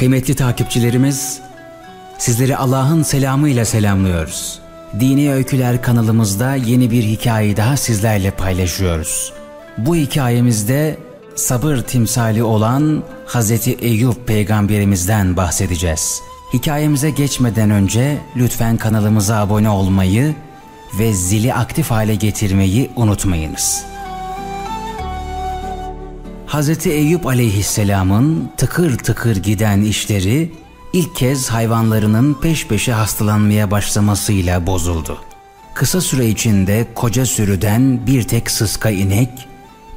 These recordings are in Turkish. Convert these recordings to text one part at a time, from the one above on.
Kıymetli takipçilerimiz, sizleri Allah'ın selamıyla selamlıyoruz. Dini Öyküler kanalımızda yeni bir hikaye daha sizlerle paylaşıyoruz. Bu hikayemizde sabır timsali olan Hazreti Eyüp peygamberimizden bahsedeceğiz. Hikayemize geçmeden önce lütfen kanalımıza abone olmayı ve zili aktif hale getirmeyi unutmayınız. Hz. Eyüp aleyhisselamın tıkır tıkır giden işleri ilk kez hayvanlarının peş peşe hastalanmaya başlamasıyla bozuldu. Kısa süre içinde koca sürüden bir tek sıska inek,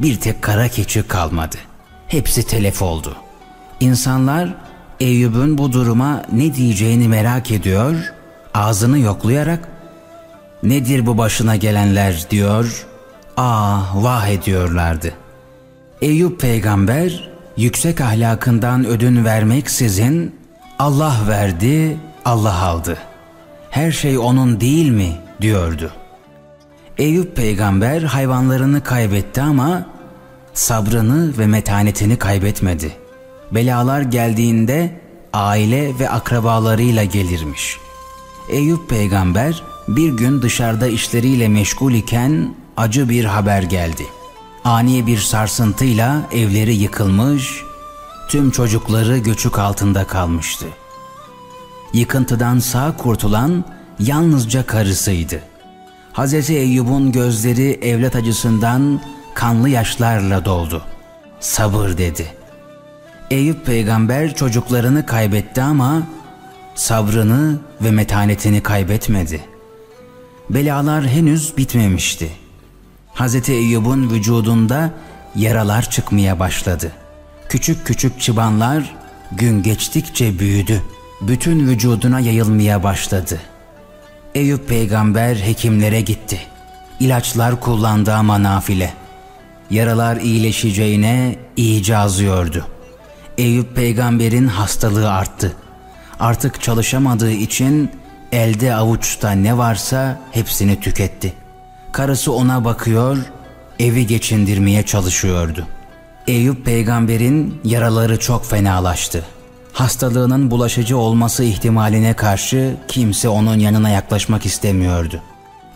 bir tek kara keçi kalmadı. Hepsi telef oldu. İnsanlar Eyüp'ün bu duruma ne diyeceğini merak ediyor, ağzını yoklayarak nedir bu başına gelenler diyor, ah vah ediyorlardı. Eyüp peygamber yüksek ahlakından ödün vermeksizin Allah verdi, Allah aldı. Her şey onun değil mi diyordu. Eyüp peygamber hayvanlarını kaybetti ama sabrını ve metanetini kaybetmedi. Belalar geldiğinde aile ve akrabalarıyla gelirmiş. Eyüp peygamber bir gün dışarıda işleriyle meşgul iken acı bir haber geldi. Ani bir sarsıntıyla evleri yıkılmış, tüm çocukları göçük altında kalmıştı. Yıkıntıdan sağ kurtulan yalnızca karısıydı. Hz. Eyyub'un gözleri evlat acısından kanlı yaşlarla doldu. Sabır dedi. Eyüp peygamber çocuklarını kaybetti ama sabrını ve metanetini kaybetmedi. Belalar henüz bitmemişti. Hz. Eyyub'un vücudunda yaralar çıkmaya başladı. Küçük küçük çıbanlar gün geçtikçe büyüdü. Bütün vücuduna yayılmaya başladı. Eyüp peygamber hekimlere gitti. İlaçlar kullandı ama nafile. Yaralar iyileşeceğine iyice azıyordu. Eyüp peygamberin hastalığı arttı. Artık çalışamadığı için elde avuçta ne varsa hepsini tüketti. Karısı ona bakıyor, evi geçindirmeye çalışıyordu. Eyüp peygamberin yaraları çok fenalaştı. Hastalığının bulaşıcı olması ihtimaline karşı kimse onun yanına yaklaşmak istemiyordu.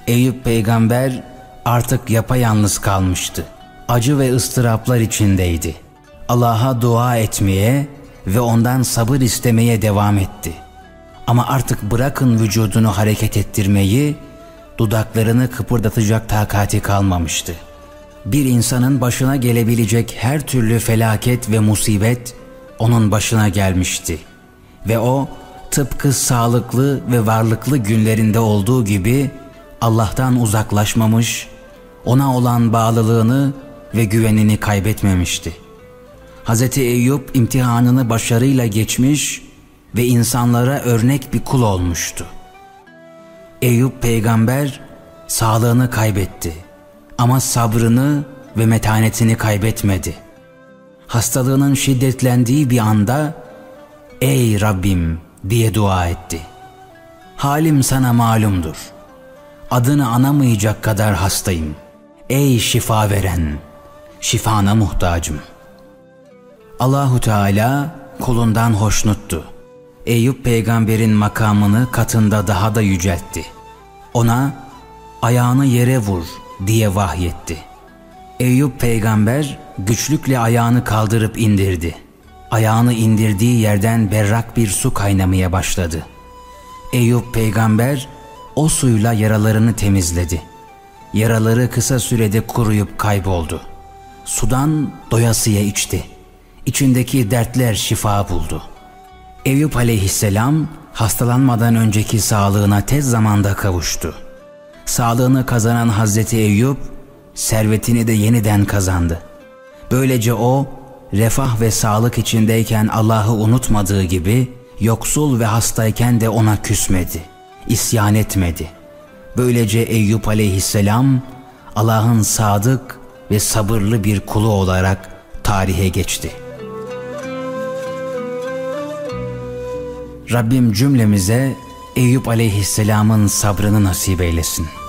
Eyüp peygamber artık yapayalnız kalmıştı. Acı ve ıstıraplar içindeydi. Allah'a dua etmeye ve ondan sabır istemeye devam etti. Ama artık bırakın vücudunu hareket ettirmeyi, dudaklarını kıpırdatacak takati kalmamıştı. Bir insanın başına gelebilecek her türlü felaket ve musibet onun başına gelmişti. Ve o tıpkı sağlıklı ve varlıklı günlerinde olduğu gibi Allah'tan uzaklaşmamış, ona olan bağlılığını ve güvenini kaybetmemişti. Hz. Eyüp imtihanını başarıyla geçmiş ve insanlara örnek bir kul olmuştu. Eyüp peygamber sağlığını kaybetti ama sabrını ve metanetini kaybetmedi. Hastalığının şiddetlendiği bir anda ''Ey Rabbim'' diye dua etti. ''Halim sana malumdur. Adını anamayacak kadar hastayım. Ey şifa veren, şifana muhtacım.'' Allahu Teala kulundan hoşnuttu. Eyüp peygamberin makamını katında daha da yüceltti. Ona ayağını yere vur diye vahyetti. Eyüp peygamber güçlükle ayağını kaldırıp indirdi. Ayağını indirdiği yerden berrak bir su kaynamaya başladı. Eyüp peygamber o suyla yaralarını temizledi. Yaraları kısa sürede kuruyup kayboldu. Sudan doyasıya içti. İçindeki dertler şifa buldu. Eyüp aleyhisselam hastalanmadan önceki sağlığına tez zamanda kavuştu. Sağlığını kazanan Hazreti Eyüp servetini de yeniden kazandı. Böylece o refah ve sağlık içindeyken Allah'ı unutmadığı gibi yoksul ve hastayken de ona küsmedi, isyan etmedi. Böylece Eyüp aleyhisselam Allah'ın sadık ve sabırlı bir kulu olarak tarihe geçti. Rabbim cümlemize Eyüp aleyhisselamın sabrını nasip eylesin.''